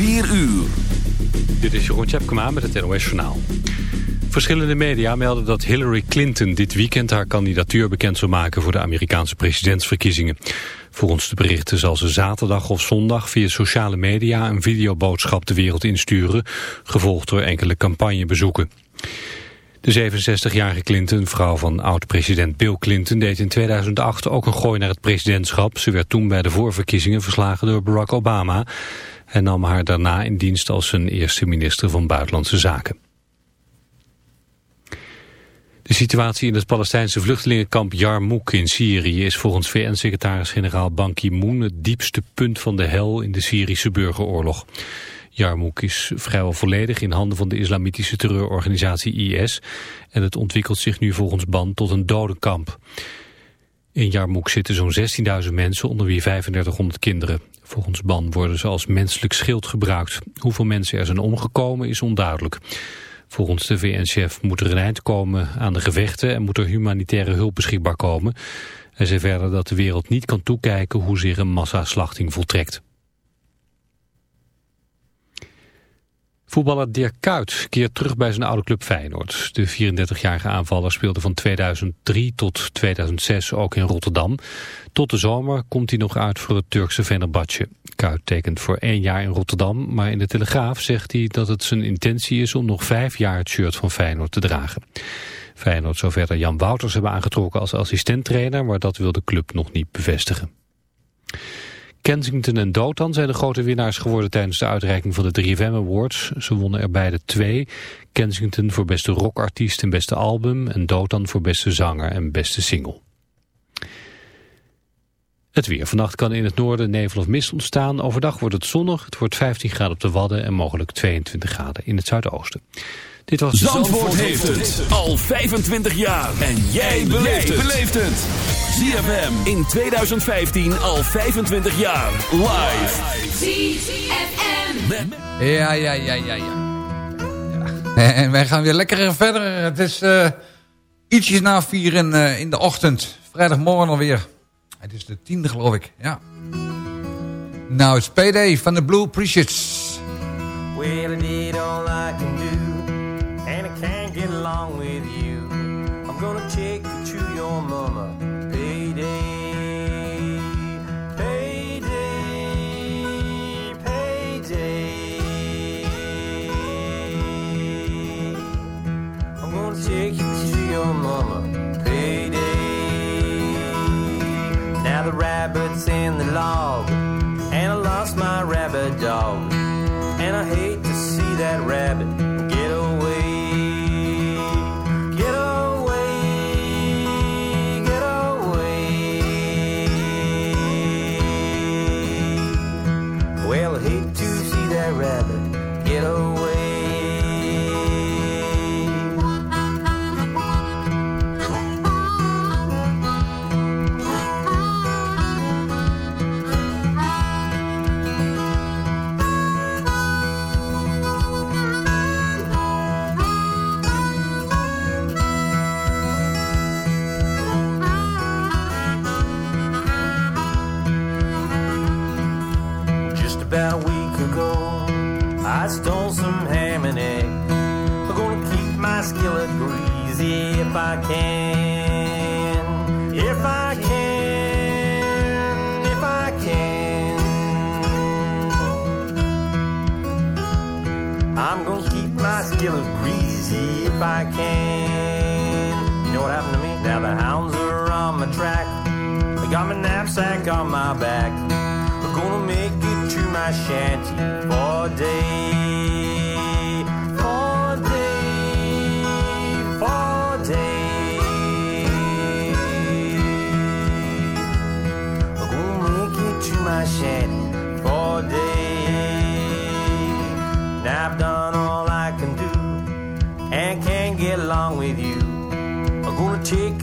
4 uur. Dit is Jeroen Tjepkema met het NOS Journaal. Verschillende media melden dat Hillary Clinton dit weekend haar kandidatuur bekend zal maken voor de Amerikaanse presidentsverkiezingen. Volgens de berichten zal ze zaterdag of zondag via sociale media een videoboodschap de wereld insturen, gevolgd door enkele campagnebezoeken. De 67-jarige Clinton, vrouw van oud-president Bill Clinton, deed in 2008 ook een gooi naar het presidentschap. Ze werd toen bij de voorverkiezingen verslagen door Barack Obama en nam haar daarna in dienst als zijn eerste minister van Buitenlandse Zaken. De situatie in het Palestijnse vluchtelingenkamp Yarmouk in Syrië is volgens VN-secretaris-generaal Ban Ki-moon het diepste punt van de hel in de Syrische burgeroorlog. Yarmouk is vrijwel volledig in handen van de islamitische terreurorganisatie IS en het ontwikkelt zich nu volgens Ban tot een dodenkamp. In Yarmouk zitten zo'n 16.000 mensen, onder wie 3500 kinderen. Volgens Ban worden ze als menselijk schild gebruikt. Hoeveel mensen er zijn omgekomen is onduidelijk. Volgens de VN-chef moet er een eind komen aan de gevechten en moet er humanitaire hulp beschikbaar komen. Hij zei verder dat de wereld niet kan toekijken hoe zich een massaslachting voltrekt. Voetballer Dirk Kuyt keert terug bij zijn oude club Feyenoord. De 34-jarige aanvaller speelde van 2003 tot 2006 ook in Rotterdam. Tot de zomer komt hij nog uit voor het Turkse Fenerbahce. Kuyt tekent voor één jaar in Rotterdam, maar in de Telegraaf zegt hij dat het zijn intentie is om nog vijf jaar het shirt van Feyenoord te dragen. Feyenoord zou verder Jan Wouters hebben aangetrokken als assistenttrainer, maar dat wil de club nog niet bevestigen. Kensington en Dotan zijn de grote winnaars geworden tijdens de uitreiking van de 3FM Awards. Ze wonnen er beide twee. Kensington voor beste rockartiest en beste album en Dotan voor beste zanger en beste single. Het weer. Vannacht kan in het noorden nevel of mist ontstaan. Overdag wordt het zonnig. Het wordt 15 graden op de Wadden en mogelijk 22 graden in het zuidoosten. Dit was Zandvoort, heeft het al 25 jaar. En jij beleeft het. ZFM in 2015 al 25 jaar. Live. ZFM. Ja, ja, ja, ja, ja. En wij gaan weer lekker verder. Het is uh, ietsjes na vier in, uh, in de ochtend. Vrijdagmorgen alweer. Het is de tiende geloof ik, ja. Nou, het is PD van de Blue Appreciates. Well, I did all I can do And I can't get along Now the rabbit's in the log, and I lost my rabbit dog. And I hate to see that rabbit I stole some ham and egg. I'm gonna keep my skillet greasy if I can. If I can. If I can. I'm gonna keep my skillet greasy if I can. You know what happened to me? Now the hounds are on my track. They got my knapsack on my back. We're gonna make it my shanty for day, for day, for day. I'm to my shanty for day. Now I've done all I can do and can't get along with you. I'm gonna take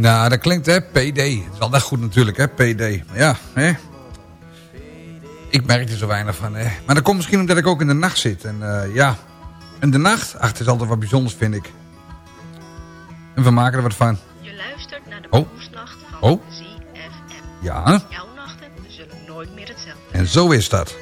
Nou, dat klinkt hè, PD. Dat is altijd goed natuurlijk hè, PD. Ja, hè. Ik merk er zo weinig van hè. Maar dat komt misschien omdat ik ook in de nacht zit. En uh, ja, in de nacht, ach, het is altijd wat bijzonders vind ik. En we maken er wat van. Je luistert naar de Oh. Van Oh. ZFM. Ja, Jouw nachten zullen nooit meer hetzelfde. en zo is dat.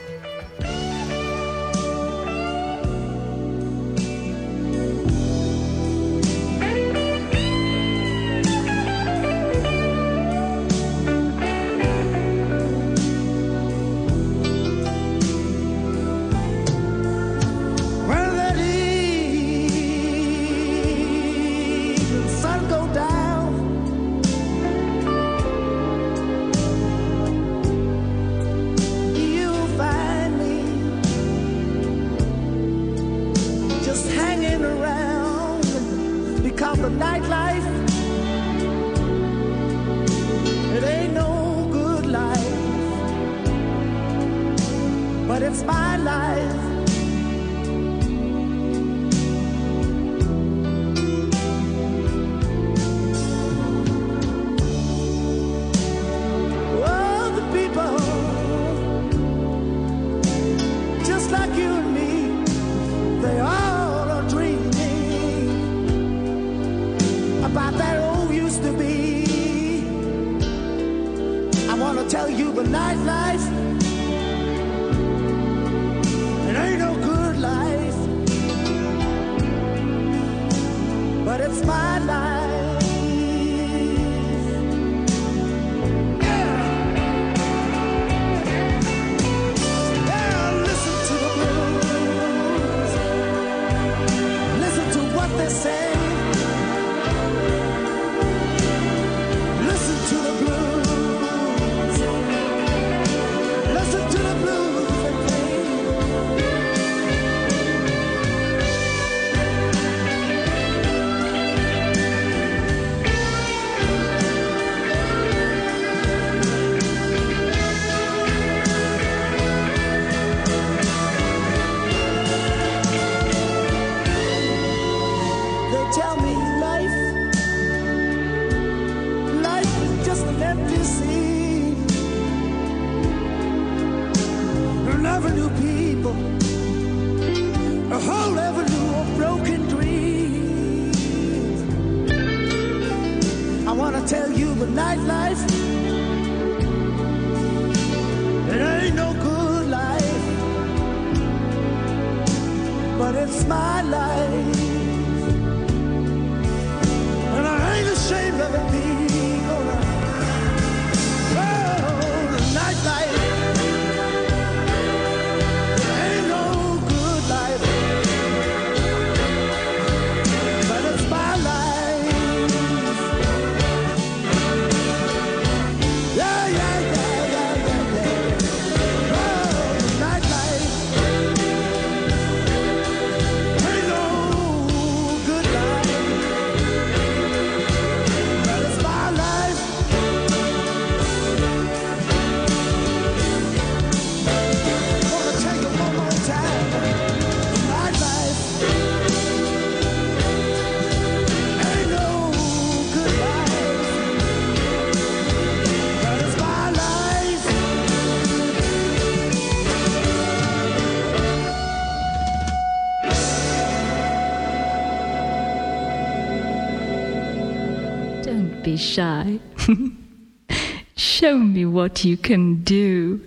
Shy. Show me what you can do.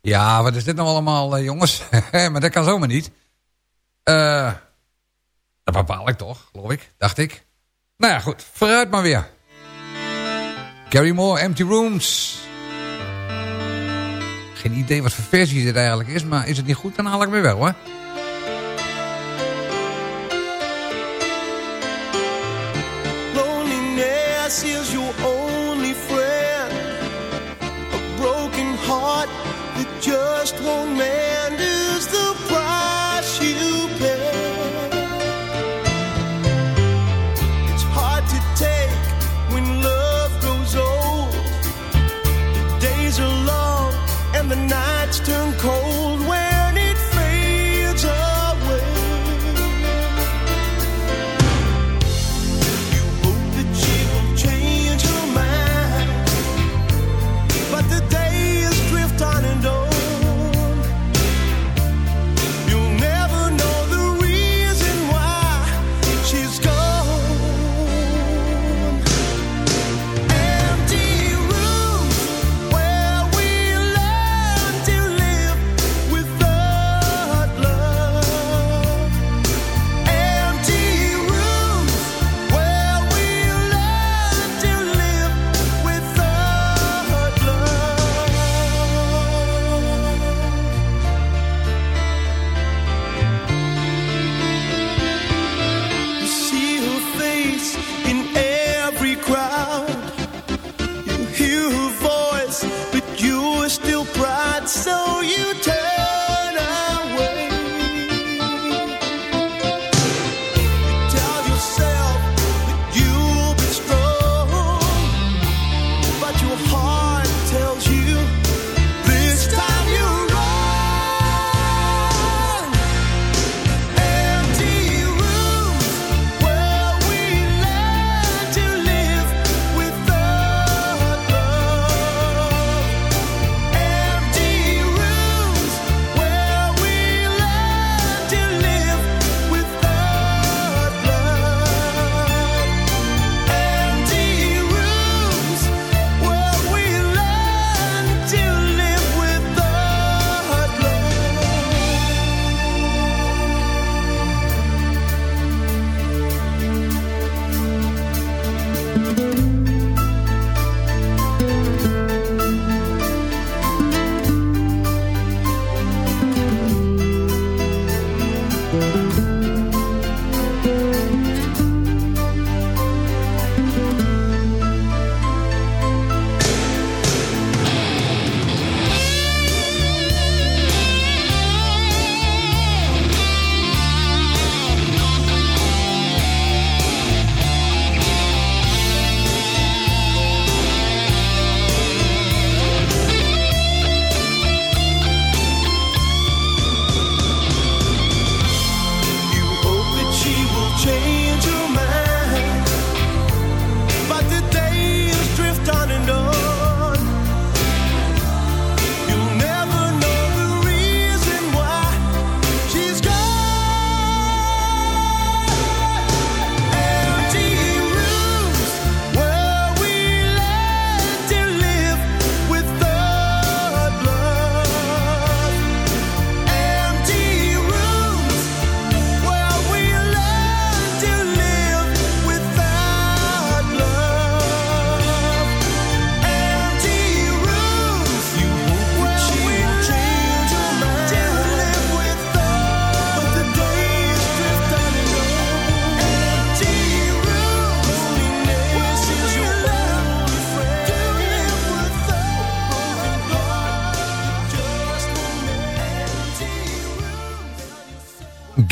Ja, wat is dit nou allemaal, eh, jongens? maar dat kan zomaar niet. Eh, dat bepaal ik toch, geloof ik, dacht ik. Nou ja, goed, vooruit maar weer. Gary Moore, Empty Rooms. Geen idee wat voor versie dit eigenlijk is, maar is het niet goed, dan haal ik weer wel, hoor. just one man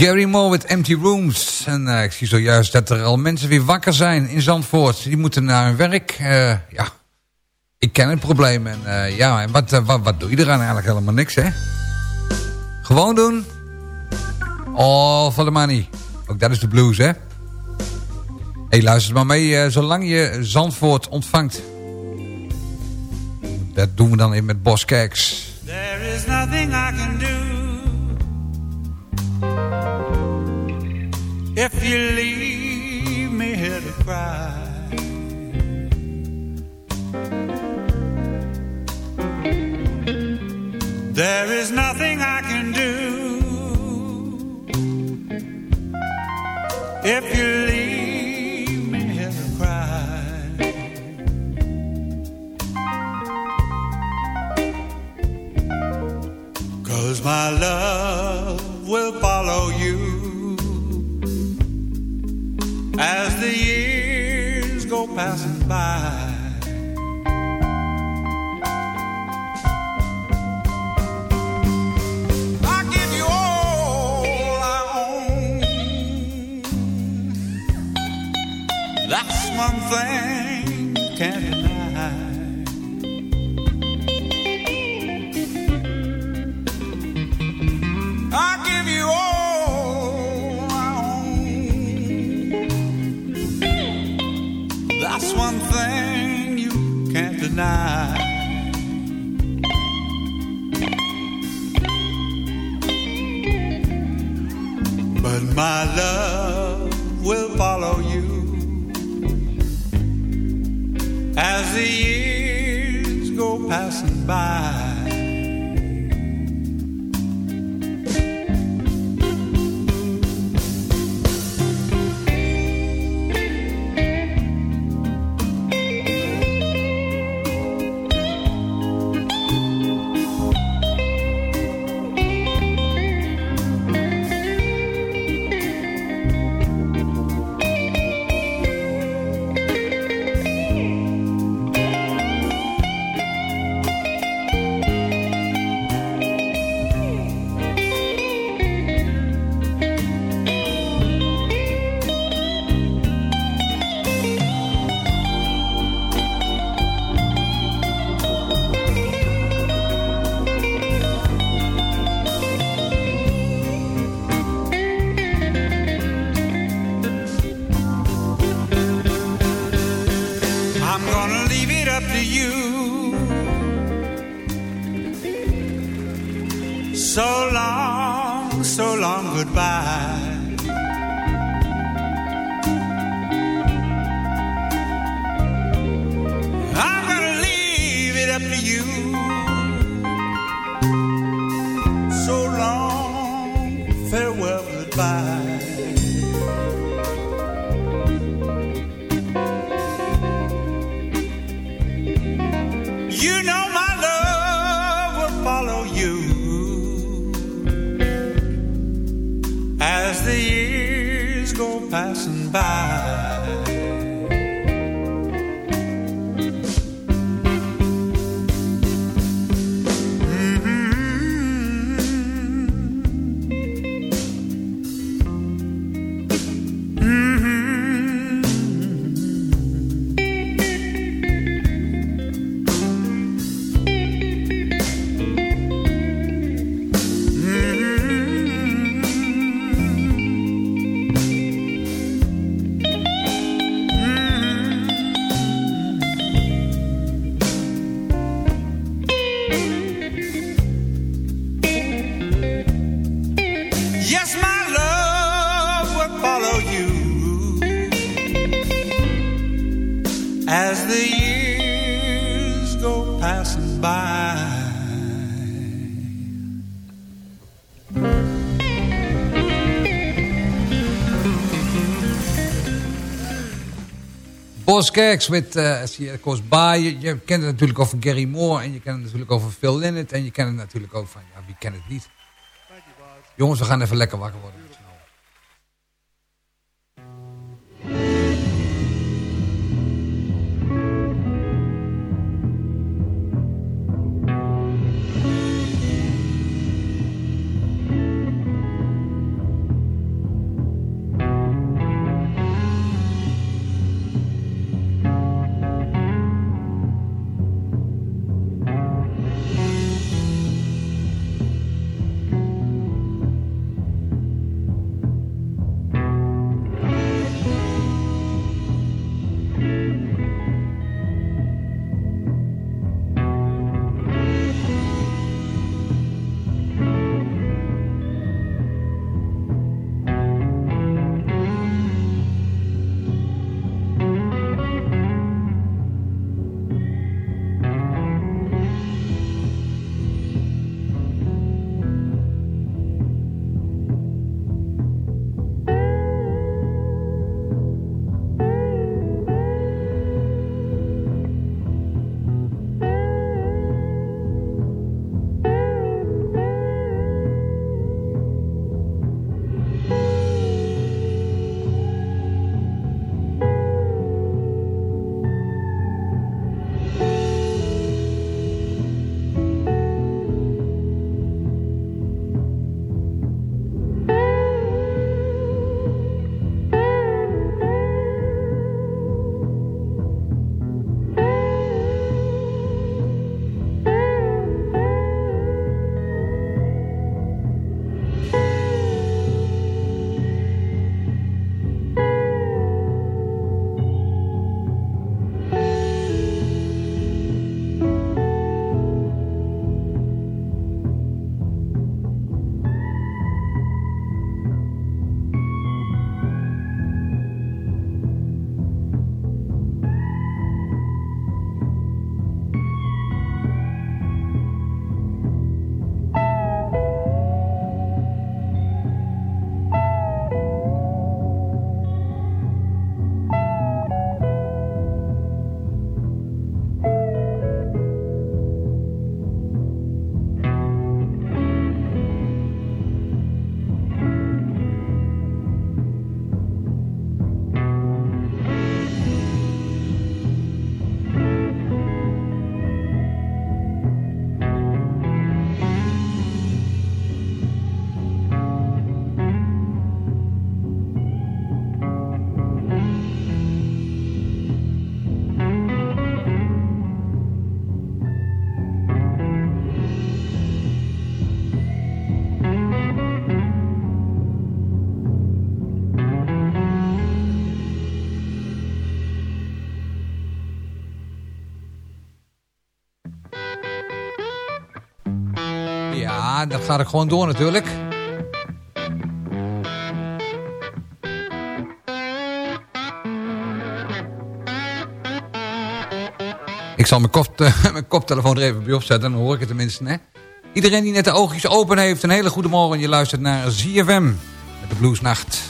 Gary Moore met Empty Rooms. En eh, ik zie zojuist dat er al mensen weer wakker zijn in Zandvoort. Die moeten naar hun werk. Eh, ja, ik ken het probleem. En eh, ja, en wat, wat, wat doe je eraan? Eigenlijk helemaal niks, hè? Gewoon doen. All for the money. Ook dat is de blues, hè? hey, luister maar mee. zolang je Zandvoort ontvangt. Dat doen we dan in met Boskeks. There is nothing I can do If you leave me here to cry There is nothing I can do. If you leave me here to cry Cause my love will follow you as the years go passing by. I give you all I own. That's one thing can't deny. tonight. But my love. By. Boskeks met uh, By. Je, je kent het natuurlijk over Gary Moore. En je kent het natuurlijk over Phil Lynott. En je kent het natuurlijk ook van, ja, wie kent het niet? Jongens, we gaan even lekker wakker worden. Dat gaat ook gewoon door natuurlijk. Ik zal mijn, kop, mijn koptelefoon er even bij opzetten, dan hoor ik het tenminste. Hè? Iedereen die net de oogjes open heeft, een hele goede morgen. Je luistert naar ZFM met de Bluesnacht.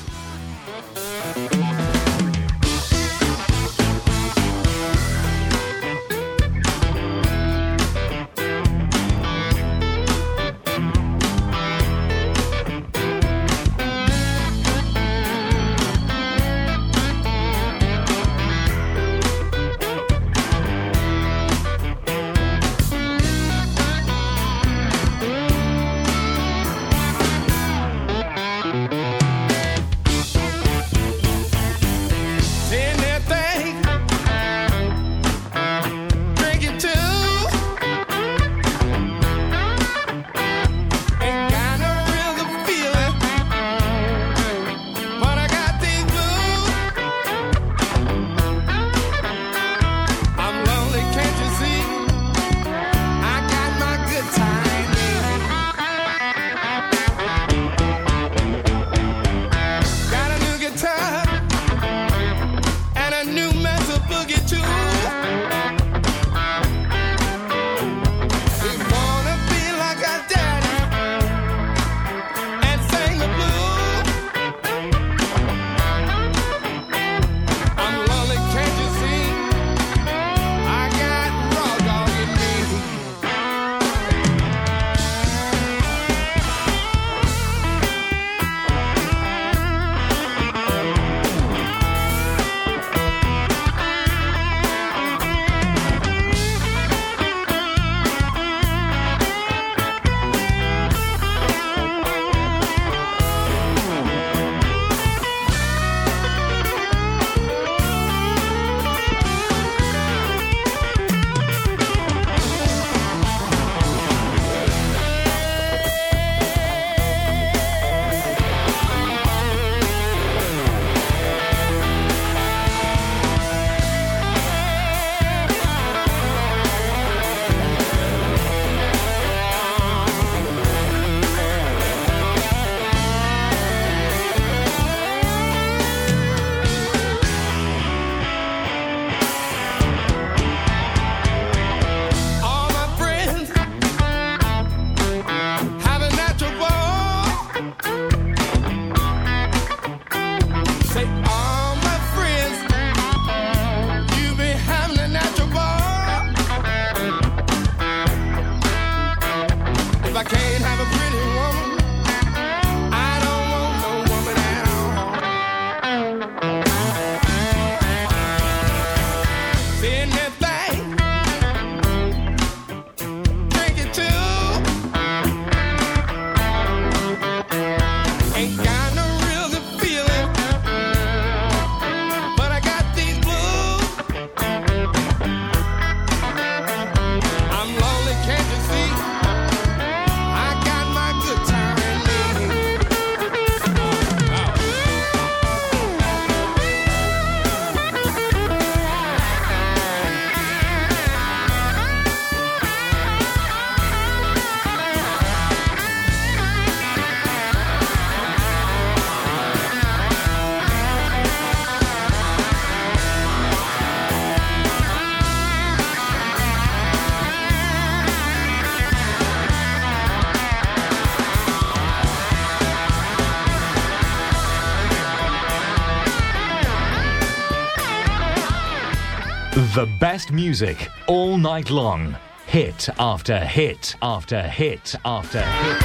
Best music all night long. Hit after hit after hit after hit.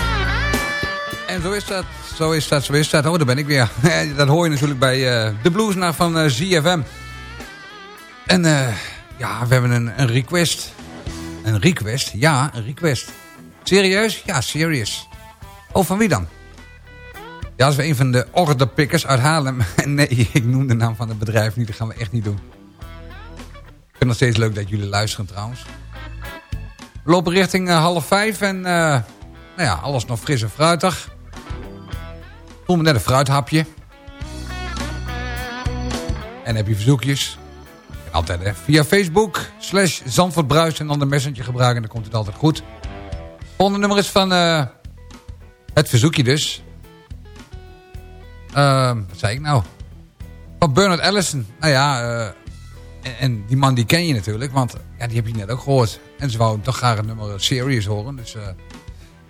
En zo is dat, zo is dat, zo is dat. Oh, daar ben ik weer. dat hoor je natuurlijk bij eh, de bluesnacht van eh, ZFM. En eh, ja, we hebben een, een request. Een request? Ja, een request. Serieus? Ja, serious. Oh, van wie dan? Ja, dat is weer een van de orderpikkers uit Haarlem. nee, ik noem de naam van het bedrijf niet. Dat gaan we echt niet doen. Vind steeds leuk dat jullie luisteren trouwens. We lopen richting eh, half vijf en... eh, nou ja, alles nog fris en fruitig. Voel me net een fruithapje. En heb je verzoekjes? Altijd hè. Via Facebook, slash Zandvoort Bruis en dan de messenger gebruiken. En dan komt het altijd goed. Volgende nummer is van eh, Het verzoekje dus. Ehm, wat zei ik nou? Van Bernard Allison. Nou ja, en, die man die ken je natuurlijk, want ja, die heb je net ook gehoord. En ze wou toch graag het nummer Serious horen. Dus, eh,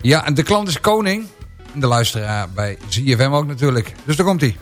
ja, en de klant is koning. En de luisteraar bij ZFM ook natuurlijk. Dus daar komt hij.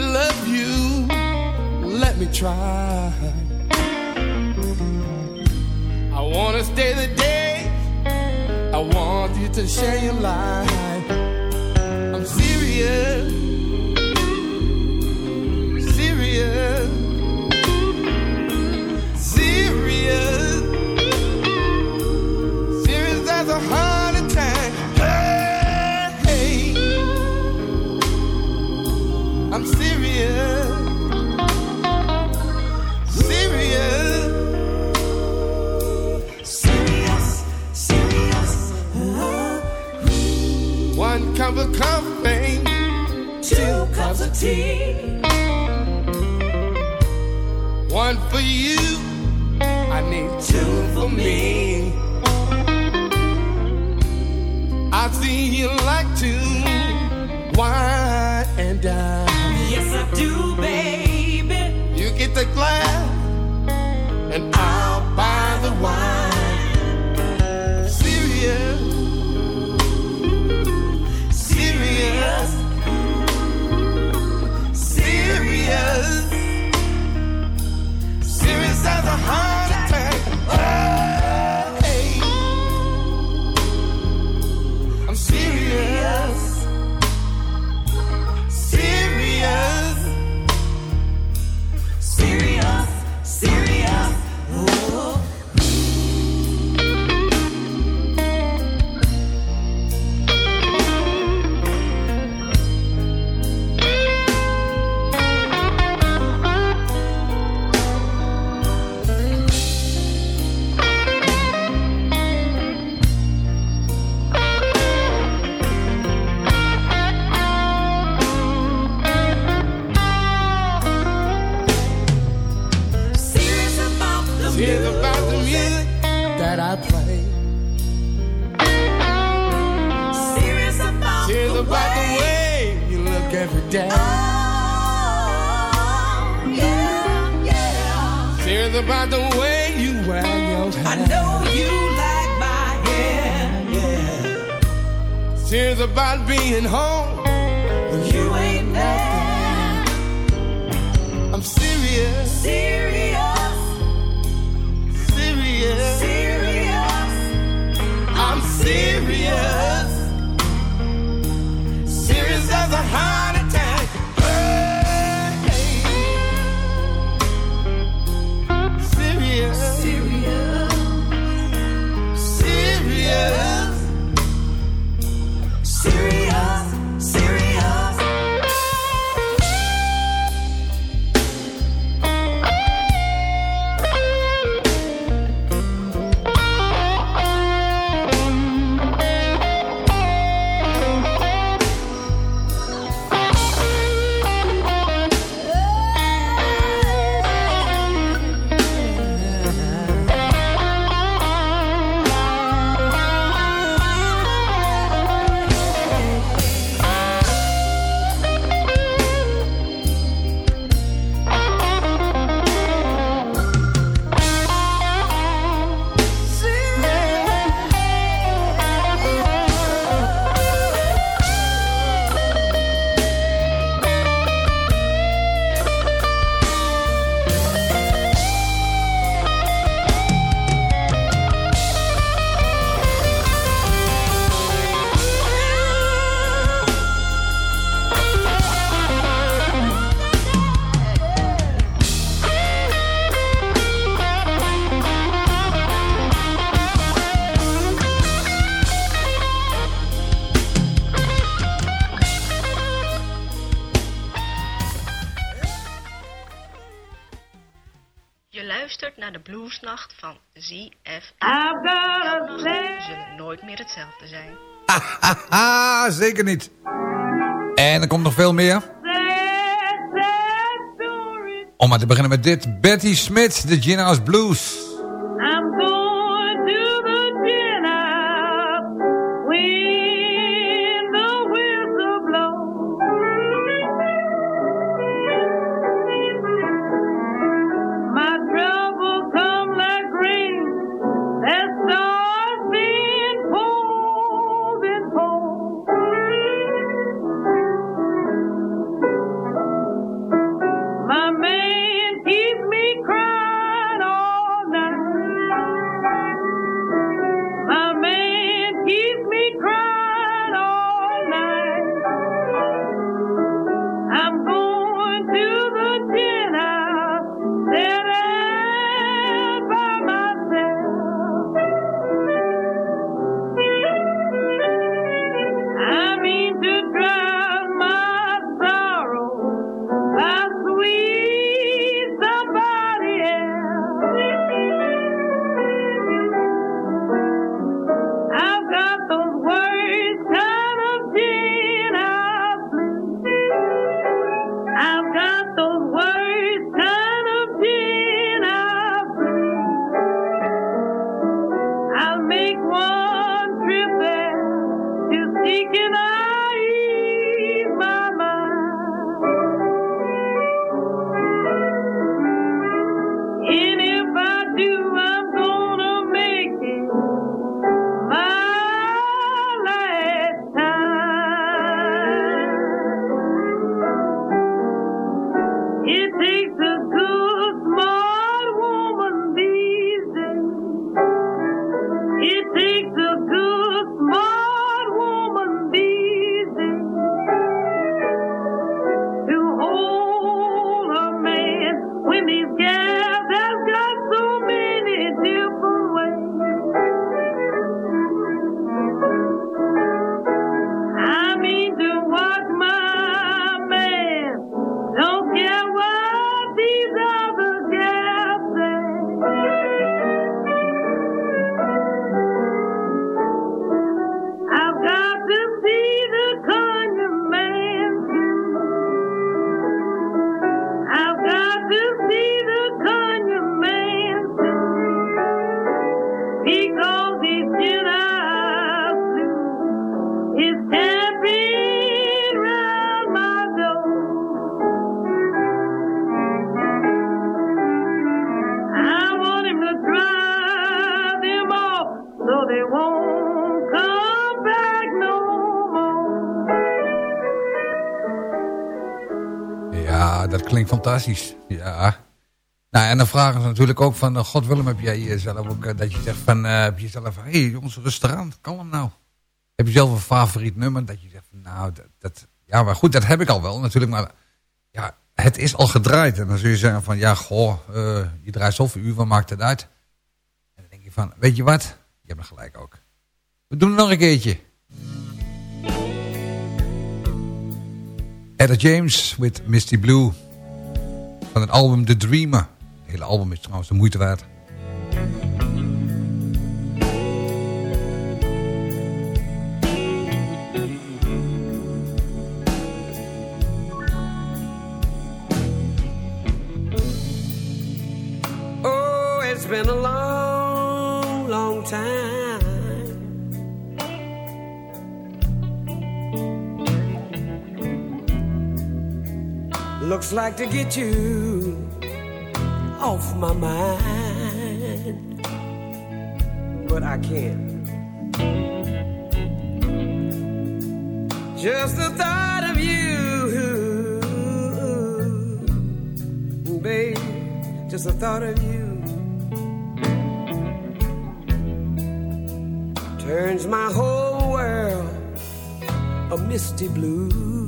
Love you, let me try. I wanna stay the day, I want you to share your life. I'm serious two cups of tea. One for you, I need two for me. I see you like to wine and dine. Yes, I do, baby. You get the glass, and I'll buy the wine. Van ZFM. I've got a Jouw nachten sad zullen nooit meer hetzelfde zijn. Haha, zeker niet. En er komt nog veel meer. Om maar te beginnen met dit. Betty Smith, de Gin House Blues. Dat klinkt fantastisch. Ja. Nou, en dan vragen ze natuurlijk ook van... eh, God Willem, heb jij jezelf ook eh, dat je zegt van... eh, heb je zelf hé hey, jongens, rustig aan, kalm nou. Heb je zelf een favoriet nummer dat je zegt van... Nou, dat, dat... Ja, maar goed, dat heb ik al wel natuurlijk. Maar ja, het is al gedraaid. En dan zul je zeggen van... Ja, goh, eh, je draait zoveel uur, wat maakt het uit? En dan denk je van, weet je wat? Je hebt me gelijk ook. We doen het nog een keertje. Etta James with Misty Blue. Van het album The Dreamer. Het hele album is trouwens de moeite waard. Like to get you off my mind, but I can't. Just the thought of you, babe. Just the thought of you turns my whole world a misty blue.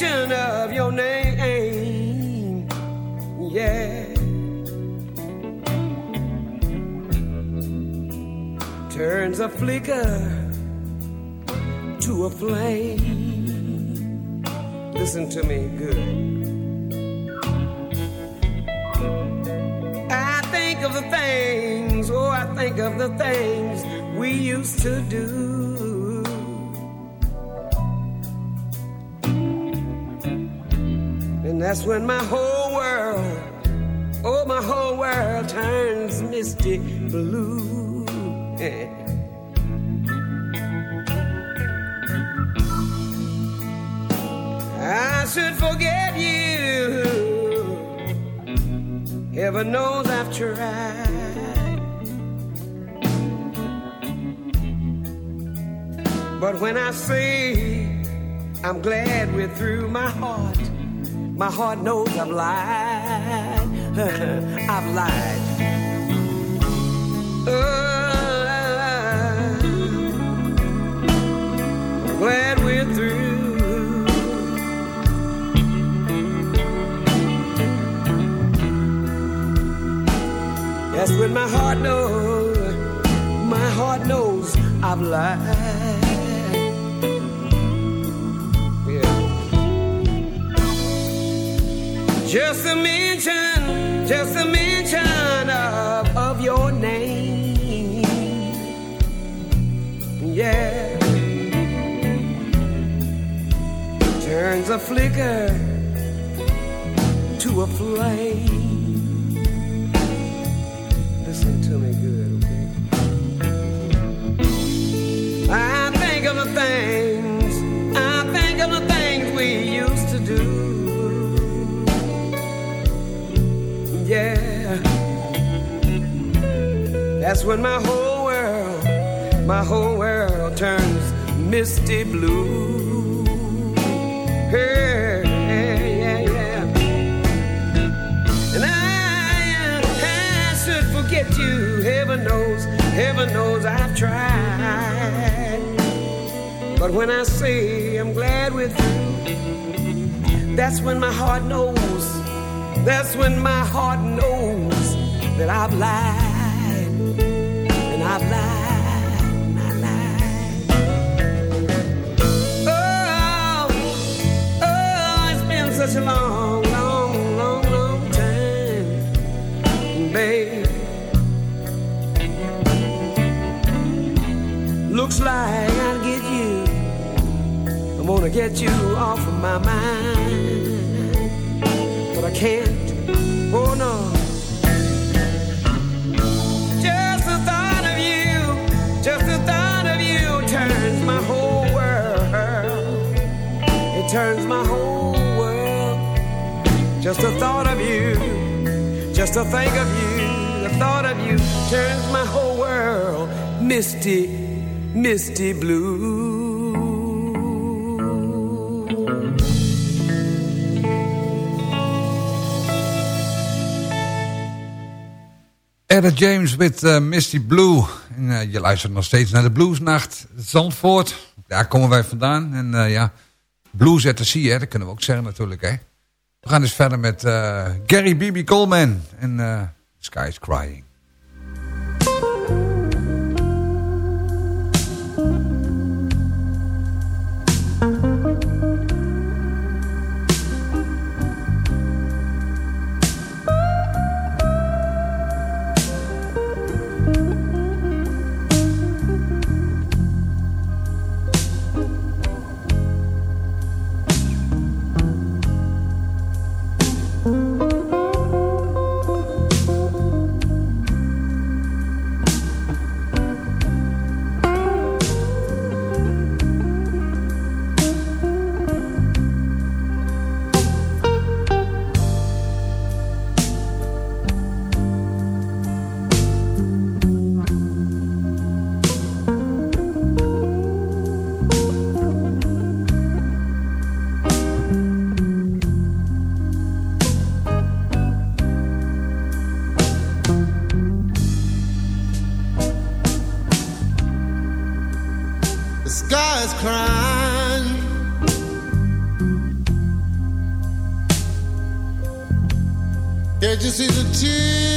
Mention of your name, yeah. Turns a flicker to a flame. Listen to me good. I think of the things, oh, I think of the things we used to do. That's when my whole world, oh, my whole world turns misty blue. I should forget you. Heaven knows I've tried. But when I say I'm glad we're through, my heart, my heart knows I've lied. I've lied. Oh, glad we're through. That's when my heart knows, my heart knows I've lied. Just a mention, just a mention of, of your name. Yeah. Turns a flicker to a flame. Listen to me good, okay? I think of the things, That's when my whole world, my whole world turns misty blue. Hey, yeah, yeah. And I, should forget you. Heaven knows, heaven knows I've tried. But when I say I'm glad with you, that's when my heart knows. That's when my heart knows that I've lied. Get you. Off of my mind, but I can't. Oh no. Turns my whole world. Just the thought of you, just to think of you, the thought of you turns my whole world misty, misty blue. Etta James met eh, Misty Blue. En, eh, je luistert nog steeds naar de Bluesnacht Zandvoort. Daar komen wij vandaan. En eh, ja, Blues at the Sea, hè, dat kunnen we ook zeggen natuurlijk. Hè. We gaan dus verder met eh, Gary B.B. Coleman en eh Sky is Crying. is a.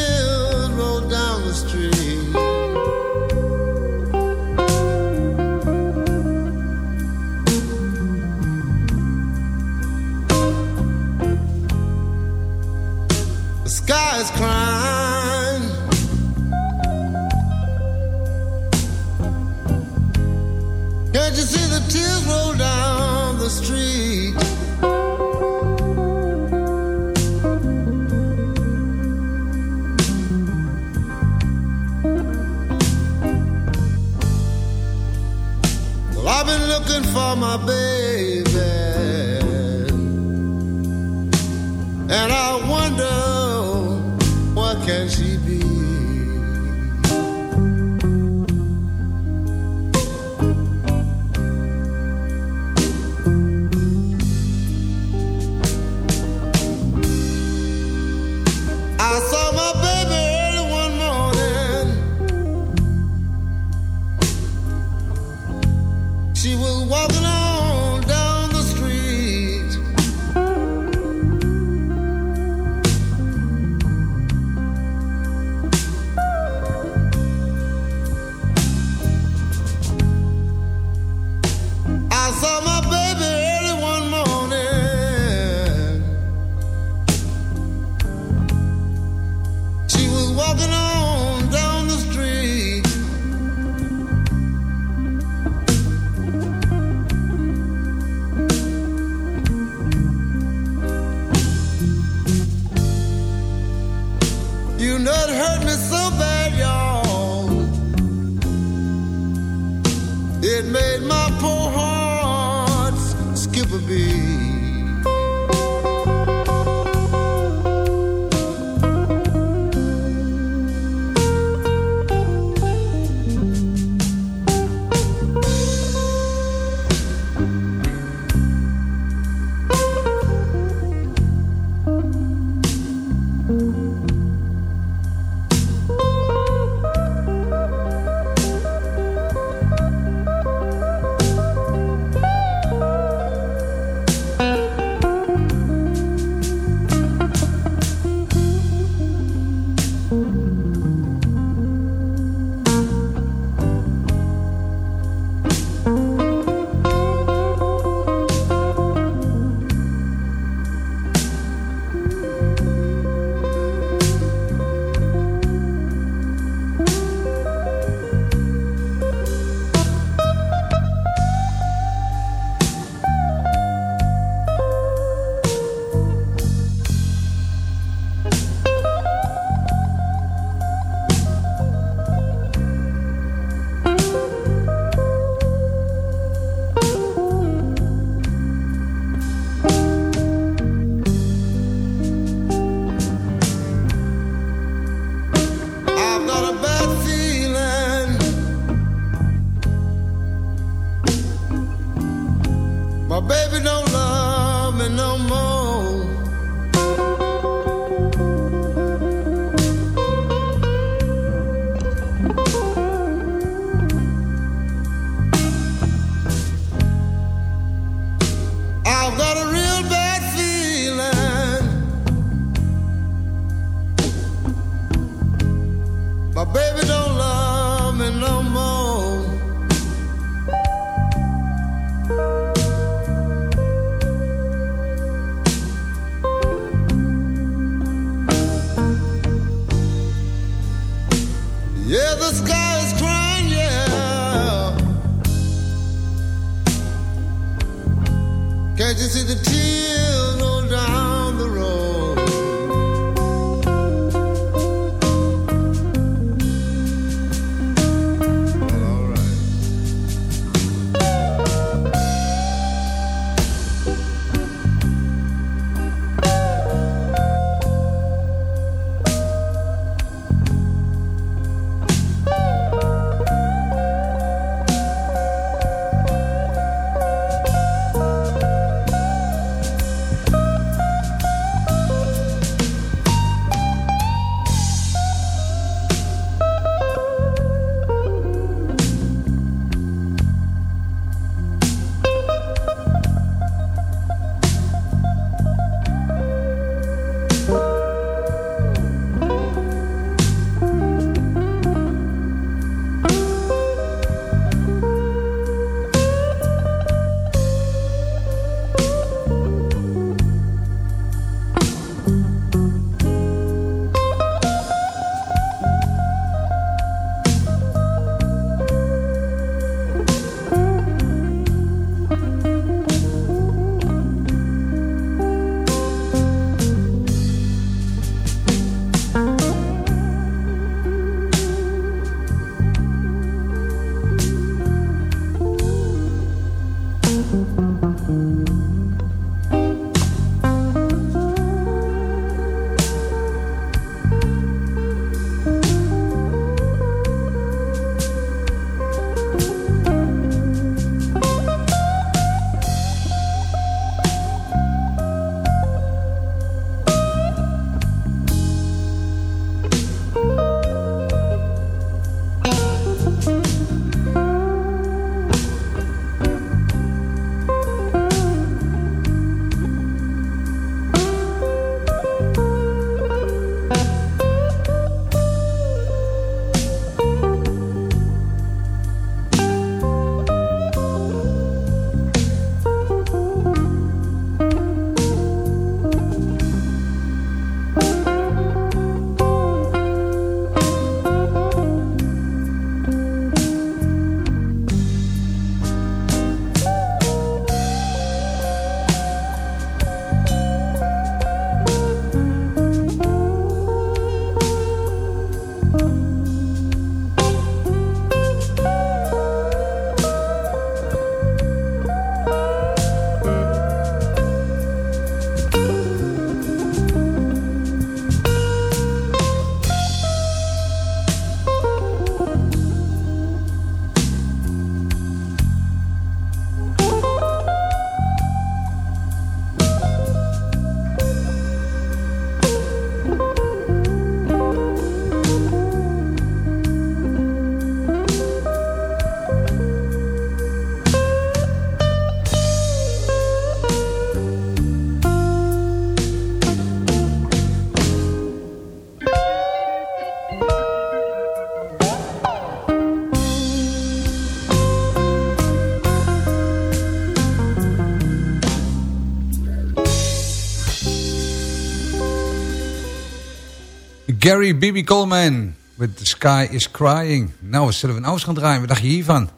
Gary B.B. Coleman with The Sky is Crying. Nou, wat zullen we nou gaan draaien? Wat dacht je hiervan?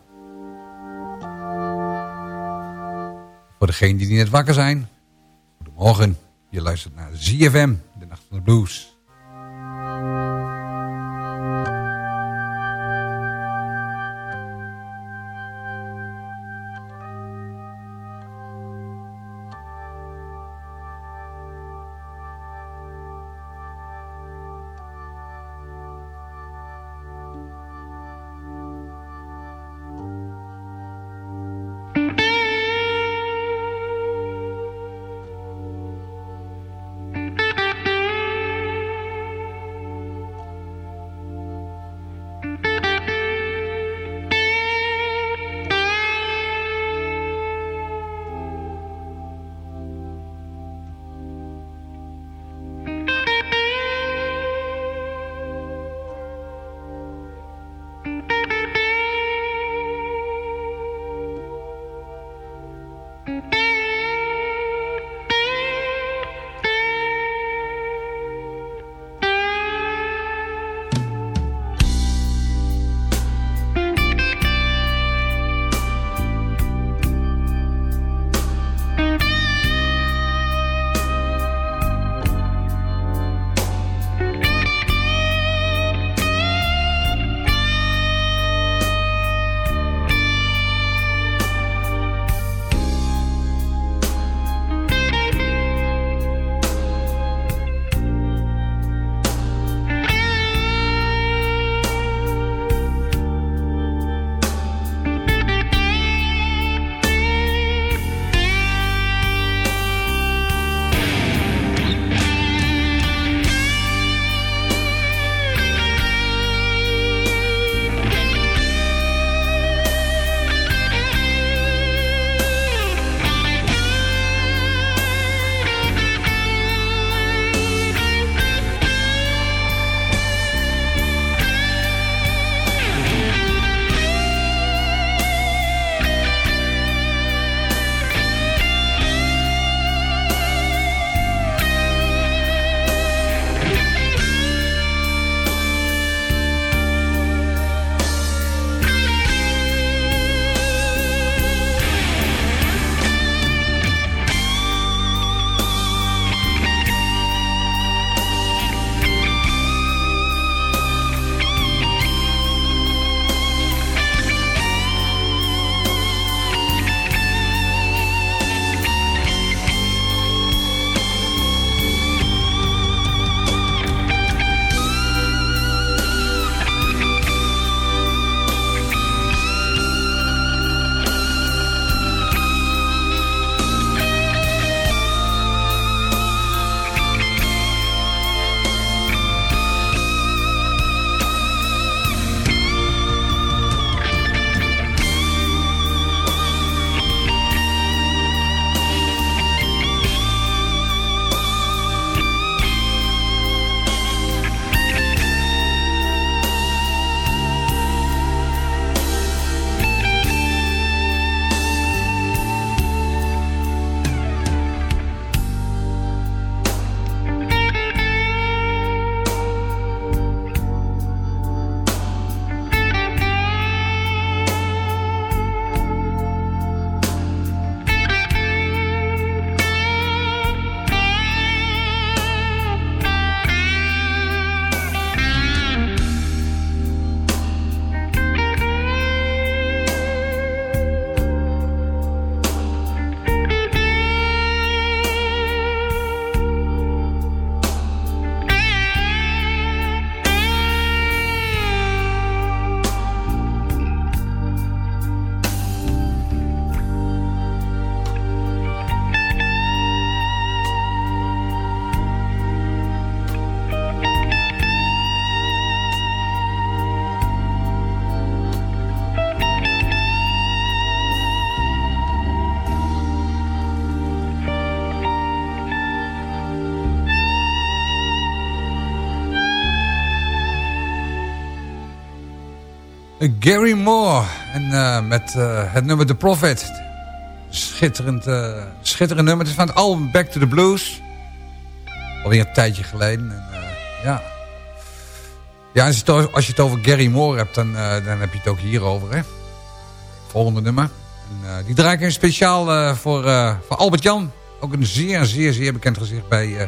Voor degenen die net wakker zijn. Goedemorgen. Je luistert naar ZFM, de Nacht van de Blues. Gary Moore. En uh, met uh, het nummer The Prophet. Schitterend, uh, schitterend nummer. Het is van het album Back to the Blues. Alweer een tijdje geleden. En, ja. Ja, als je, het over, Gary Moore hebt, dan, eh, dan heb je het ook hierover. Hè? Volgende nummer. En, eh, die draai ik speciaal eh, voor, eh, voor Albert Jan. Ook een zeer, zeer, zeer bekend gezicht bij eh,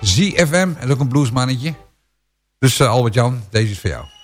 ZFM. En ook een bluesmannetje. Dus eh, Albert Jan, deze is voor jou.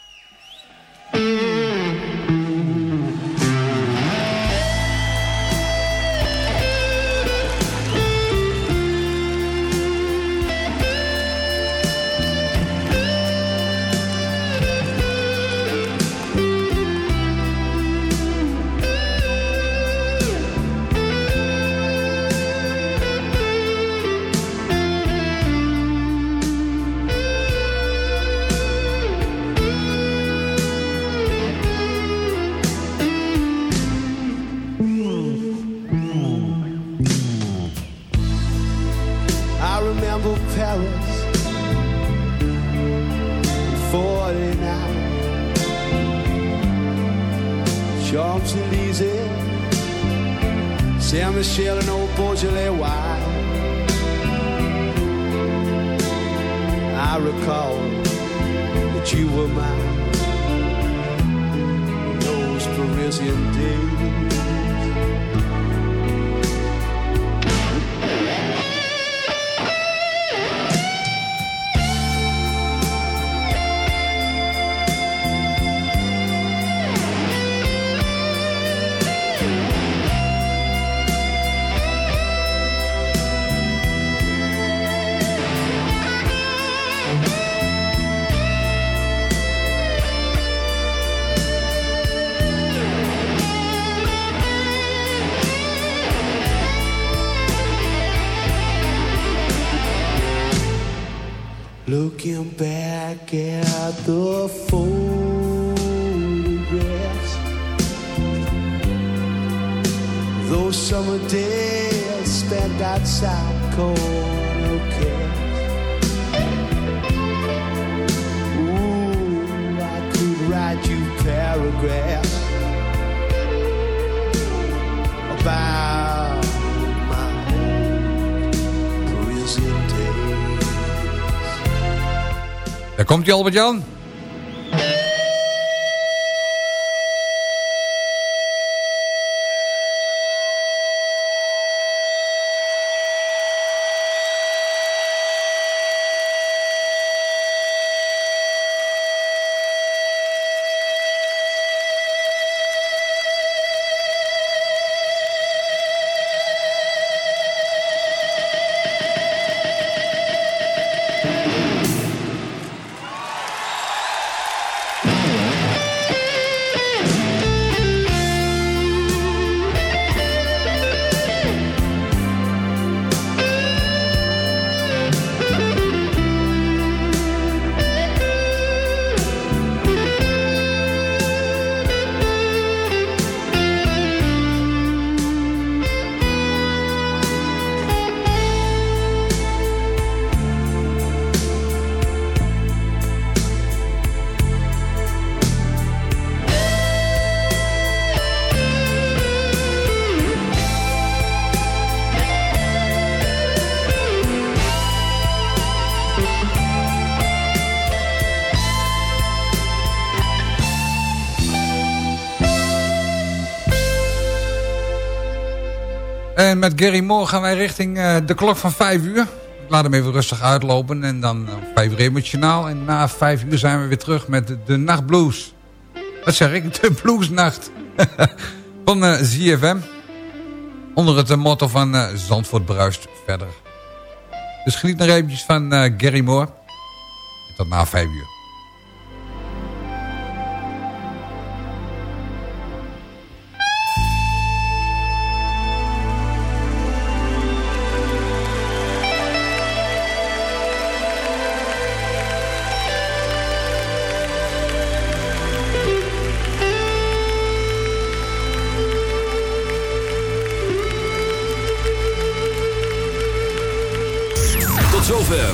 I recall that you were mine in those Parisian days. I write you about my. Daar komt hij Albert Met Gary Moore gaan wij richting eh, de klok van 5 uur. Ik laat hem even rustig uitlopen en dan om 5 uur emotionaal. En na 5 uur zijn we weer terug met de, nachtblues. Wat zeg ik? De bluesnacht. van eh, ZFM. Onder het eh, motto van eh, Zandvoort bruist verder. Dus geniet nog eventjes van eh, Gary Moore. Tot na 5 uur.